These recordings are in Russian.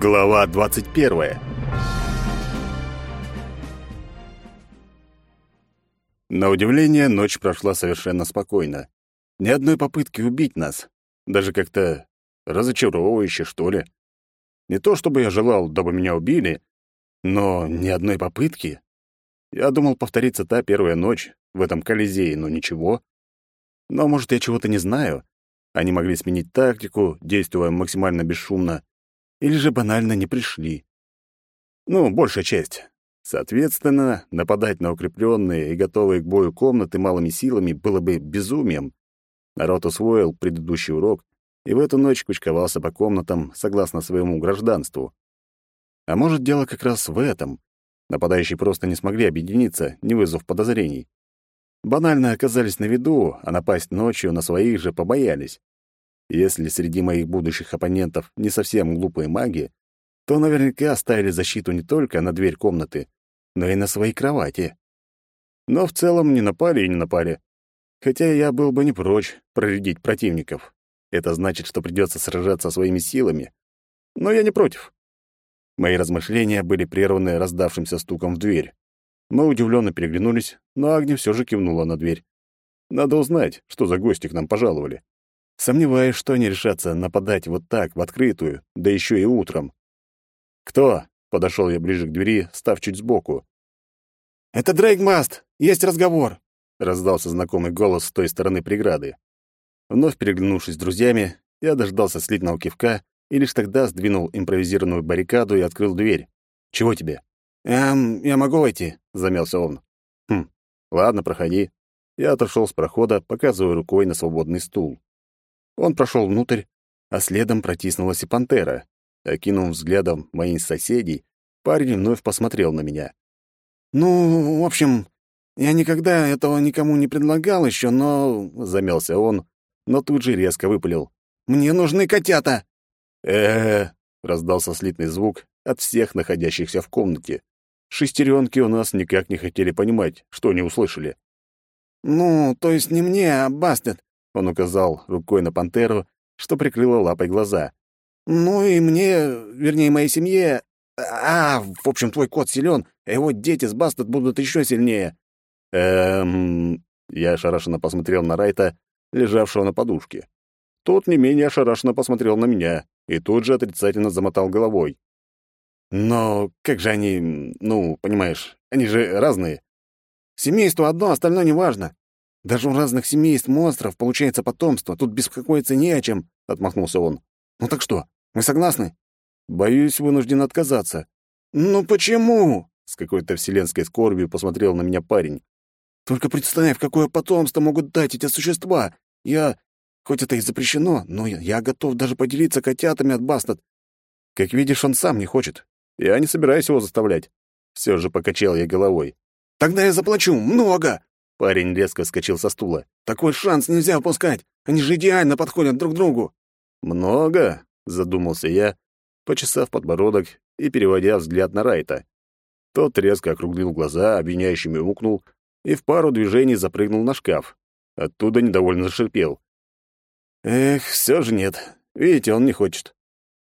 Глава 21. На удивление, ночь прошла совершенно спокойно. Ни одной попытки убить нас. Даже как-то разочаровывающе, что ли. Не то чтобы я желал, дабы меня убили, но ни одной попытки. Я думал повториться та первая ночь в этом Колизее, но ничего. Но, может, я чего-то не знаю. Они могли сменить тактику, действуя максимально бесшумно, или же банально не пришли. Ну, большая часть. Соответственно, нападать на укрепленные и готовые к бою комнаты малыми силами было бы безумием. Народ усвоил предыдущий урок и в эту ночь кучковался по комнатам согласно своему гражданству. А может, дело как раз в этом. Нападающие просто не смогли объединиться, не вызвав подозрений. Банально оказались на виду, а напасть ночью на своих же побоялись. Если среди моих будущих оппонентов не совсем глупые маги, то наверняка оставили защиту не только на дверь комнаты, но и на своей кровати. Но в целом не напали и не напали. Хотя я был бы не прочь проредить противников. Это значит, что придется сражаться своими силами. Но я не против. Мои размышления были прерваны раздавшимся стуком в дверь. Мы удивленно переглянулись, но Агни все же кивнула на дверь. Надо узнать, что за гости к нам пожаловали. Сомневаюсь, что они решатся нападать вот так, в открытую, да еще и утром. «Кто?» — подошел я ближе к двери, став чуть сбоку. «Это Дрейк Маст! Есть разговор!» — раздался знакомый голос с той стороны преграды. Вновь переглянувшись с друзьями, я дождался слитного кивка и лишь тогда сдвинул импровизированную баррикаду и открыл дверь. «Чего тебе?» «Эм, я могу войти?» — замялся он. «Хм, ладно, проходи». Я отошел с прохода, показывая рукой на свободный стул. Он прошел внутрь, а следом протиснулась и пантера. Окинув взглядом моих соседей, парень вновь посмотрел на меня. «Ну, в общем, я никогда этого никому не предлагал еще, но...» — замялся он, но тут же резко выпалил. «Мне нужны котята!» э раздался слитный звук от всех находящихся в комнате. Шестеренки у нас никак не хотели понимать, что они услышали. «Ну, то есть не мне, а Бастет. Он указал рукой на пантеру, что прикрыла лапой глаза. «Ну и мне, вернее, моей семье... А, в общем, твой кот силен, а его дети с Бастет будут еще сильнее». «Эм...» Я ошарашенно посмотрел на Райта, лежавшего на подушке. Тот не менее ошарашенно посмотрел на меня и тут же отрицательно замотал головой. «Но как же они... Ну, понимаешь, они же разные». «Семейство одно, остальное неважно. Даже у разных семейств монстров получается потомство. Тут беспокоиться не о чем», — отмахнулся он. «Ну так что, мы согласны?» «Боюсь, вынужден отказаться». «Ну почему?» — с какой-то вселенской скорбью посмотрел на меня парень. «Только представь, какое потомство могут дать эти существа. Я... Хоть это и запрещено, но я готов даже поделиться котятами от Бастат. Как видишь, он сам не хочет. Я не собираюсь его заставлять. Все же покачал я головой. Тогда я заплачу. Много. Парень резко вскочил со стула. «Такой шанс нельзя упускать! Они же идеально подходят друг другу!» «Много?» — задумался я, почесав подбородок и переводя взгляд на Райта. Тот резко округлил глаза, обвиняющими мяукнул и в пару движений запрыгнул на шкаф. Оттуда недовольно зашипел. «Эх, все же нет. Видите, он не хочет.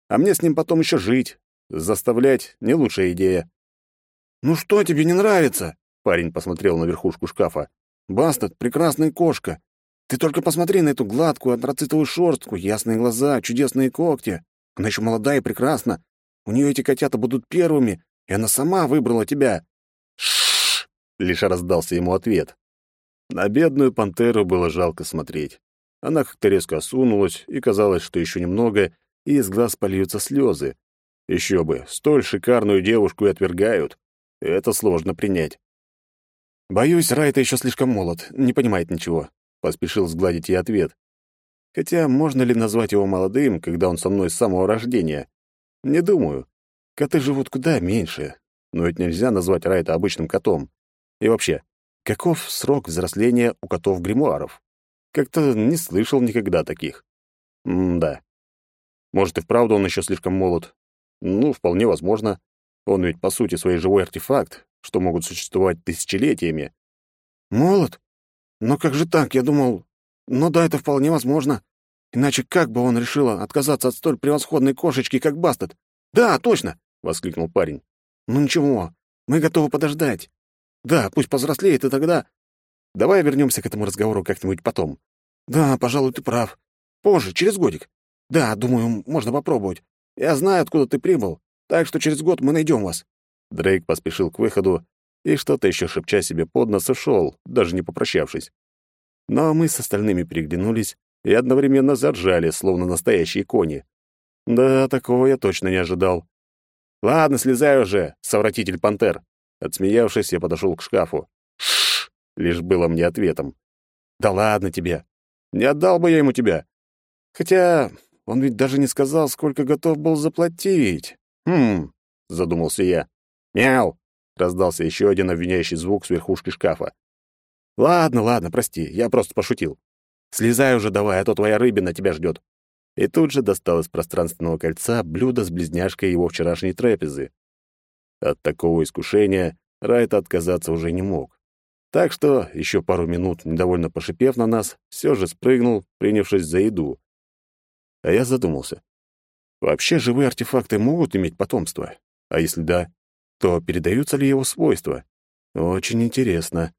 А мне с ним потом еще жить. Заставлять — не лучшая идея». «Ну что тебе не нравится?» Парень посмотрел на верхушку шкафа. «Бастет — прекрасная кошка. Ты только посмотри на эту гладкую антрацитовую шерстку, ясные глаза, чудесные когти. Она еще молодая и прекрасна. У нее эти котята будут первыми, и она сама выбрала тебя». «Шшш!» — лишь раздался ему ответ. На бедную пантеру было жалко смотреть. Она как-то резко осунулась, и казалось, что еще немного, и из глаз польются слезы. Еще бы, столь шикарную девушку и отвергают. Это сложно принять. «Боюсь, Райта еще слишком молод, не понимает ничего», — поспешил сгладить ей ответ. «Хотя можно ли назвать его молодым, когда он со мной с самого рождения? Не думаю. Коты живут куда меньше, но ведь нельзя назвать Райта обычным котом. И вообще, каков срок взросления у котов-гримуаров? Как-то не слышал никогда таких. М-да. Может, и вправду он еще слишком молод. Ну, вполне возможно. Он ведь, по сути, свой живой артефакт, что могут существовать тысячелетиями. Молод? Но как же так? Я думал... Ну да, это вполне возможно. Иначе как бы он решил отказаться от столь превосходной кошечки, как Бастет? «Да, точно!» — воскликнул парень. «Ну ничего, мы готовы подождать. Да, пусть повзрослеет, и тогда...» «Давай вернемся к этому разговору как-нибудь потом». «Да, пожалуй, ты прав. Позже, через годик. Да, думаю, можно попробовать. Я знаю, откуда ты прибыл, так что через год мы найдем вас». Дрейк поспешил к выходу и что-то еще шепча себе под нос ушел, даже не попрощавшись. Но мы с остальными переглянулись и одновременно заржали, словно настоящие кони. Да, такого я точно не ожидал. «Ладно, слезай уже, совратитель пантер!» Отсмеявшись, я подошел к шкафу. «Шш!» — лишь было мне ответом. «Да ладно тебе! Не отдал бы я ему тебя! Хотя он ведь даже не сказал, сколько готов был заплатить. Хм...» — задумался я. «Мяу!» — раздался еще один обвиняющий звук с верхушки шкафа. «Ладно, ладно, прости, я просто пошутил. Слезай уже давай, а то твоя рыбина тебя ждет и тут же достал из пространственного кольца блюдо с близняшкой его вчерашней трапезы. От такого искушения Райт отказаться уже не мог. Так что, еще пару минут, недовольно пошипев на нас, все же спрыгнул, принявшись за еду. А я задумался. Вообще живые артефакты могут иметь потомство? А если да, то передаются ли его свойства? Очень интересно.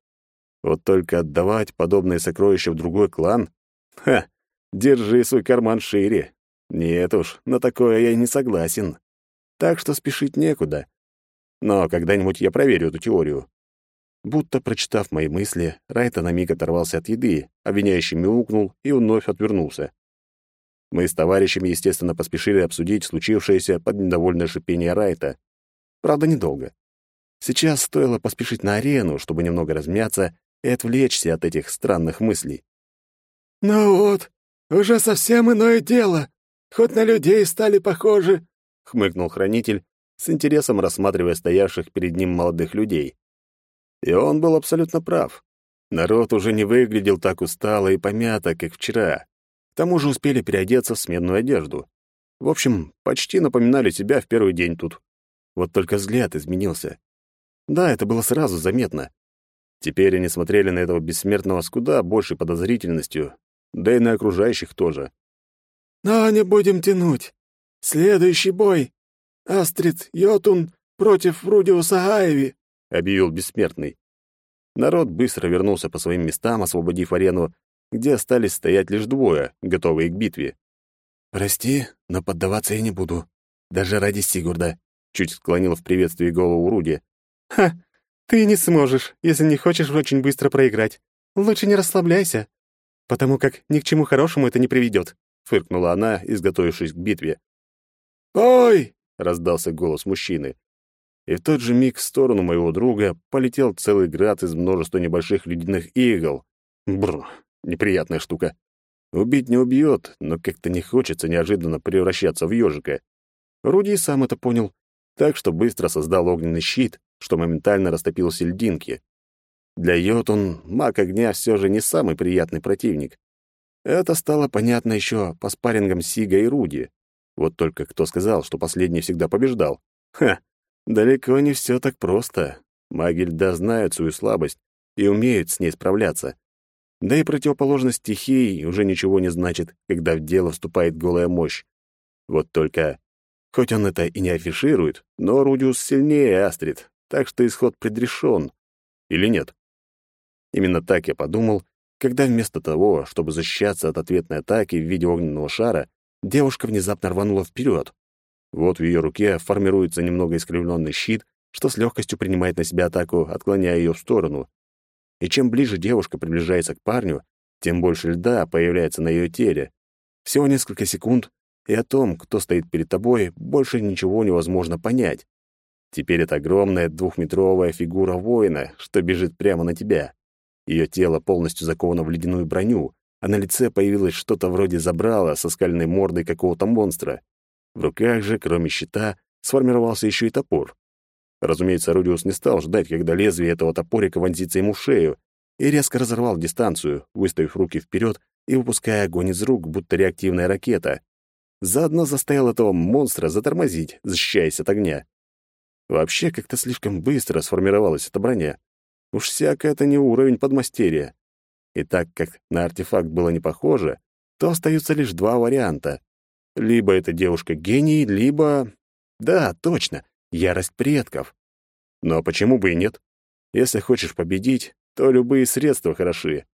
Вот только отдавать подобные сокровища в другой клан? Ха! Держи свой карман шире. Нет уж, на такое я не согласен. Так что спешить некуда. Но когда-нибудь я проверю эту теорию. Будто прочитав мои мысли, Райта на миг оторвался от еды, обвиняющий мяукнул и вновь отвернулся. Мы с товарищами, естественно, поспешили обсудить случившееся под недовольное шипение Райта. Правда, недолго. Сейчас стоило поспешить на арену, чтобы немного размяться и отвлечься от этих странных мыслей. «Ну вот, «Уже совсем иное дело. Хоть на людей стали похожи», — хмыкнул хранитель, с интересом рассматривая стоявших перед ним молодых людей. И он был абсолютно прав. Народ уже не выглядел так устало и помято, как вчера. К тому же успели переодеться в сменную одежду. В общем, почти напоминали себя в первый день тут. Вот только взгляд изменился. Да, это было сразу заметно. Теперь они смотрели на этого бессмертного с куда большей подозрительностью, да и на окружающих тоже. «Но не будем тянуть. Следующий бой. Астрид Йотун против Рудиуса Айви», — объявил Бессмертный. Народ быстро вернулся по своим местам, освободив арену, где остались стоять лишь двое, готовые к битве. «Прости, но поддаваться я не буду. Даже ради Сигурда», — чуть склонил в приветствии голову Руди. «Ха, ты не сможешь, если не хочешь очень быстро проиграть. Лучше не расслабляйся потому как ни к чему хорошему это не приведет», — фыркнула она, изготовившись к битве. «Ой!» — раздался голос мужчины. И в тот же миг в сторону моего друга полетел целый град из множества небольших ледяных игл. Бррр, неприятная штука. Убить не убьет, но как-то не хочется неожиданно превращаться в ежика. Руди сам это понял, так что быстро создал огненный щит, что моментально растопил сельдинки. Для Йотун маг огня все же не самый приятный противник. Это стало понятно еще по спаррингам Сига и Руди. Вот только кто сказал, что последний всегда побеждал? Ха, далеко не все так просто. Маги льда знают свою слабость и умеют с ней справляться. Да и противоположность стихии уже ничего не значит, когда в дело вступает голая мощь. Вот только, хоть он это и не афиширует, но Рудиус сильнее Астрид, так что исход предрешен. Или нет? Именно так я подумал, когда вместо того, чтобы защищаться от ответной атаки в виде огненного шара, девушка внезапно рванула вперед. Вот в ее руке формируется немного искривленный щит, что с легкостью принимает на себя атаку, отклоняя ее в сторону. И чем ближе девушка приближается к парню, тем больше льда появляется на ее теле. Всего несколько секунд, и о том, кто стоит перед тобой, больше ничего невозможно понять. Теперь это огромная двухметровая фигура воина, что бежит прямо на тебя. Ее тело полностью заковано в ледяную броню, а на лице появилось что-то вроде забрала со скальной мордой какого-то монстра. В руках же, кроме щита, сформировался еще и топор. Разумеется, Рудиус не стал ждать, когда лезвие этого топорика вонзится ему в шею, и резко разорвал дистанцию, выставив руки вперед и выпуская огонь из рук, будто реактивная ракета. Заодно заставил этого монстра затормозить, защищаясь от огня. Вообще, как-то слишком быстро сформировалась эта броня. Уж всяко это не уровень подмастерья. И так как на артефакт было не похоже, то остаются лишь два варианта. Либо эта девушка гений, либо... Да, точно, ярость предков. Но почему бы и нет? Если хочешь победить, то любые средства хороши.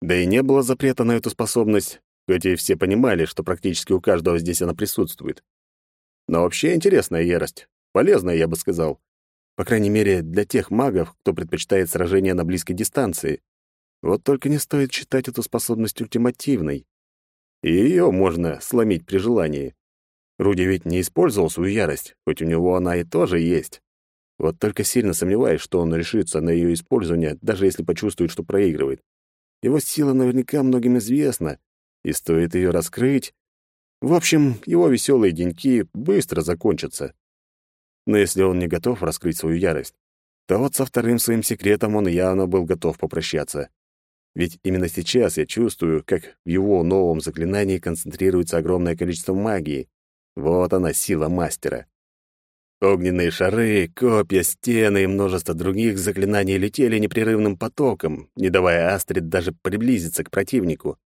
Да и не было запрета на эту способность, хоть и все понимали, что практически у каждого здесь она присутствует. Но вообще интересная ярость. Полезная, я бы сказал. По крайней мере, для тех магов, кто предпочитает сражения на близкой дистанции. Вот только не стоит считать эту способность ультимативной. И ее можно сломить при желании. Руди ведь не использовал свою ярость, хоть у него она и тоже есть. Вот только сильно сомневаюсь, что он решится на ее использование, даже если почувствует, что проигрывает. Его сила наверняка многим известна, и стоит ее раскрыть. В общем, его веселые деньки быстро закончатся. Но если он не готов раскрыть свою ярость, то вот со вторым своим секретом он явно был готов попрощаться. Ведь именно сейчас я чувствую, как в его новом заклинании концентрируется огромное количество магии. Вот она, сила мастера. Огненные шары, копья, стены и множество других заклинаний летели непрерывным потоком, не давая Астрид даже приблизиться к противнику.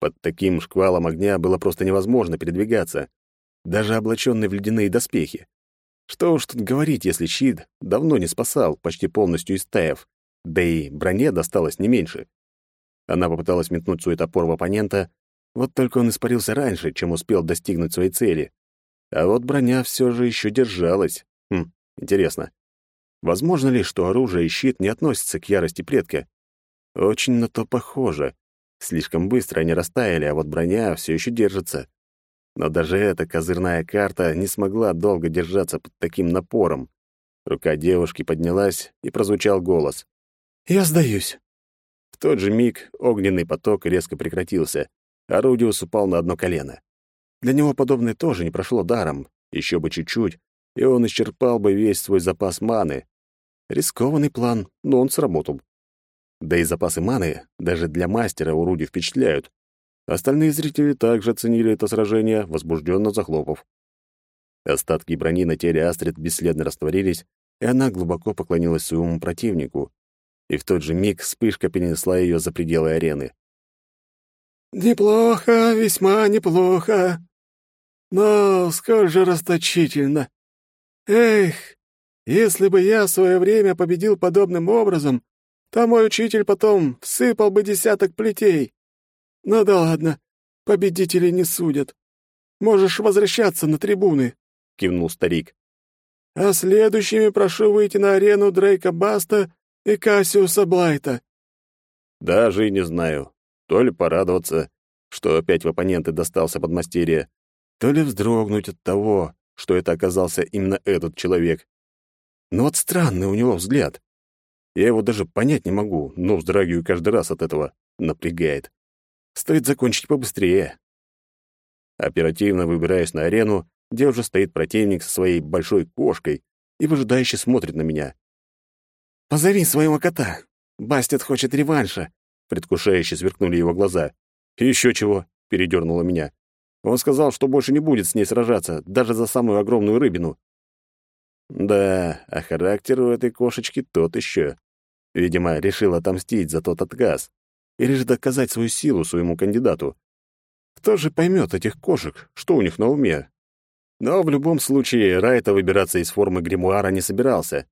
Под таким шквалом огня было просто невозможно передвигаться, даже облаченный в ледяные доспехи. Что уж тут говорить, если щит давно не спасал, почти полностью истаив, да и броне досталось не меньше. Она попыталась метнуть свой топор в оппонента, вот только он испарился раньше, чем успел достигнуть своей цели. А вот броня все же еще держалась. Хм, интересно. Возможно ли, что оружие и щит не относятся к ярости предка? Очень на то похоже. Слишком быстро они растаяли, а вот броня все еще держится. Но даже эта козырная карта не смогла долго держаться под таким напором. Рука девушки поднялась, и прозвучал голос. «Я сдаюсь». В тот же миг огненный поток резко прекратился. Орудиус упал на одно колено. Для него подобное тоже не прошло даром. Еще бы чуть-чуть, и он исчерпал бы весь свой запас маны. Рискованный план, но он сработал. Да и запасы маны даже для мастера у Руди впечатляют. Остальные зрители также оценили это сражение, возбужденно захлопав. Остатки брони на теле Астрид бесследно растворились, и она глубоко поклонилась своему противнику. И в тот же миг вспышка перенесла ее за пределы арены. «Неплохо, весьма неплохо. Но сколь же расточительно. Эх, если бы я в свое время победил подобным образом, то мой учитель потом всыпал бы десяток плетей. «Ну да ладно, победители не судят. Можешь возвращаться на трибуны», — кивнул старик. «А следующими прошу выйти на арену Дрейка Баста и Кассиуса Блайта». Даже и не знаю, то ли порадоваться, что опять в оппоненты достался подмастерье, то ли вздрогнуть от того, что это оказался именно этот человек. Но вот странный у него взгляд. Я его даже понять не могу, но вздрагиваю каждый раз от этого. Напрягает. Стоит закончить побыстрее. Оперативно выбираюсь на арену, где уже стоит противник со своей большой кошкой и выжидающе смотрит на меня. «Позови своего кота. Бастет хочет реванша», — предвкушающе сверкнули его глаза. «Еще чего», — передернуло меня. «Он сказал, что больше не будет с ней сражаться, даже за самую огромную рыбину». Да, а характер у этой кошечки тот еще. Видимо, решил отомстить за тот отказ или же доказать свою силу своему кандидату. Кто же поймет этих кошек, что у них на уме? Но в любом случае Райта выбираться из формы гримуара не собирался.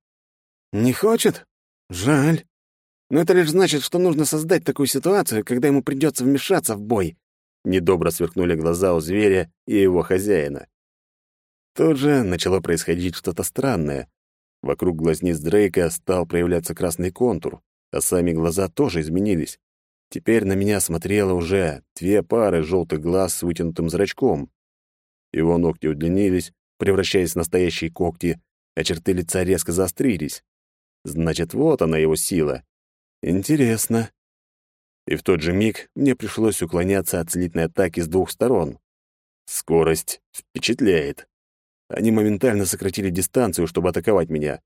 «Не хочет? Жаль. Но это лишь значит, что нужно создать такую ситуацию, когда ему придется вмешаться в бой». Недобро сверкнули глаза у зверя и его хозяина. Тут же начало происходить что-то странное. Вокруг глазниц Дрейка стал проявляться красный контур, а сами глаза тоже изменились. Теперь на меня смотрело уже две пары желтых глаз с вытянутым зрачком. Его ногти удлинились, превращаясь в настоящие когти, а черты лица резко заострились. Значит, вот она его сила. Интересно. И в тот же миг мне пришлось уклоняться от слитной атаки с двух сторон. Скорость впечатляет. Они моментально сократили дистанцию, чтобы атаковать меня.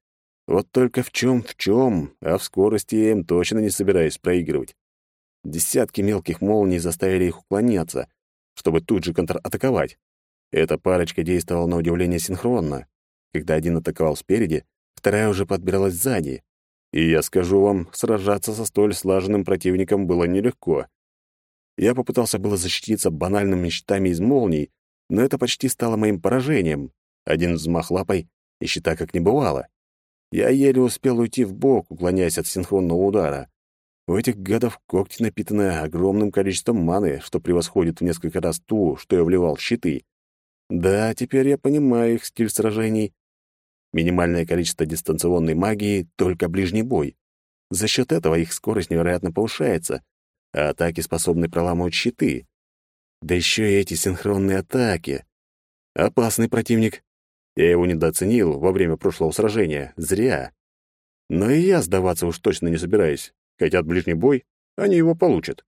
Вот только в чем в чем, а в скорости я им точно не собираюсь проигрывать. Десятки мелких молний заставили их уклоняться, чтобы тут же контратаковать. Эта парочка действовала на удивление синхронно. Когда один атаковал спереди, вторая уже подбиралась сзади. И я скажу вам, сражаться со столь слаженным противником было нелегко. Я попытался было защититься банальными щитами из молний, но это почти стало моим поражением. Один взмах лапой, и щита как не бывало. Я еле успел уйти в бок, уклоняясь от синхронного удара. У этих гадов когти напитаны огромным количеством маны, что превосходит в несколько раз ту, что я вливал в щиты. Да, теперь я понимаю их стиль сражений. Минимальное количество дистанционной магии — только ближний бой. За счет этого их скорость невероятно повышается, а атаки способны проламывать щиты. Да еще и эти синхронные атаки. Опасный противник. Я его недооценил во время прошлого сражения. Зря. Но и я сдаваться уж точно не собираюсь. Хотят ближний бой, они его получат.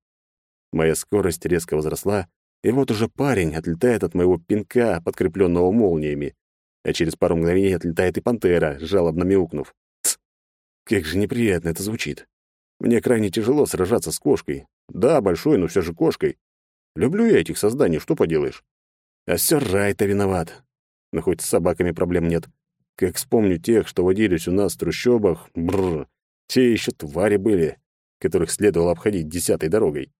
Моя скорость резко возросла, и вот уже парень отлетает от моего пинка, подкрепленного молниями, а через пару мгновений отлетает и пантера, жалобно мяукнув. Тс, как же неприятно это звучит. Мне крайне тяжело сражаться с кошкой. Да, большой, но все же кошкой. Люблю я этих созданий, что поделаешь. А все Райта виноват. Но хоть с собаками проблем нет. Как вспомню тех, что водились у нас в трущобах, бррр, те еще твари были которых следовало обходить десятой дорогой.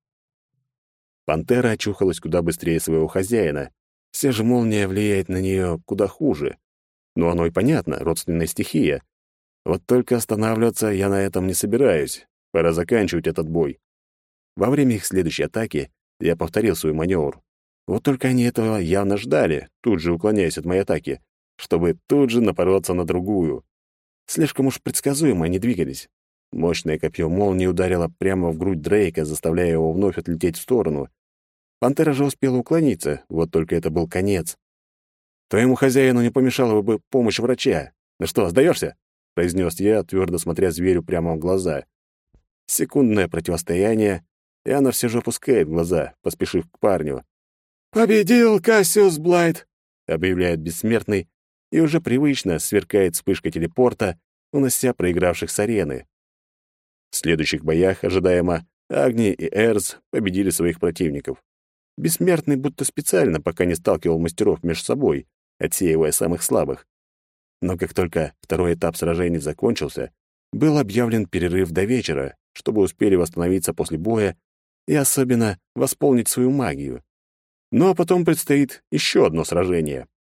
Пантера очухалась куда быстрее своего хозяина. Все же молния влияет на нее куда хуже. Но оно и понятно, родственная стихия. Вот только останавливаться я на этом не собираюсь. Пора заканчивать этот бой. Во время их следующей атаки я повторил свой маневр. Вот только они этого явно ждали, тут же уклоняясь от моей атаки, чтобы тут же напороться на другую. Слишком уж предсказуемо они двигались. Мощное копье молнии ударило прямо в грудь Дрейка, заставляя его вновь отлететь в сторону. Пантера же успела уклониться, вот только это был конец. «Твоему хозяину не помешала бы помощь врача. Ну что, сдаешься?» — произнес я, твердо смотря зверю прямо в глаза. Секундное противостояние, и она все же опускает глаза, поспешив к парню. «Победил Кассиус Блайт!» — объявляет бессмертный, и уже привычно сверкает вспышка телепорта, унося проигравших с арены. В следующих боях, ожидаемо, Агни и Эрз победили своих противников. Бессмертный будто специально пока не сталкивал мастеров между собой, отсеивая самых слабых. Но как только второй этап сражений закончился, был объявлен перерыв до вечера, чтобы успели восстановиться после боя и особенно восполнить свою магию. Ну а потом предстоит еще одно сражение.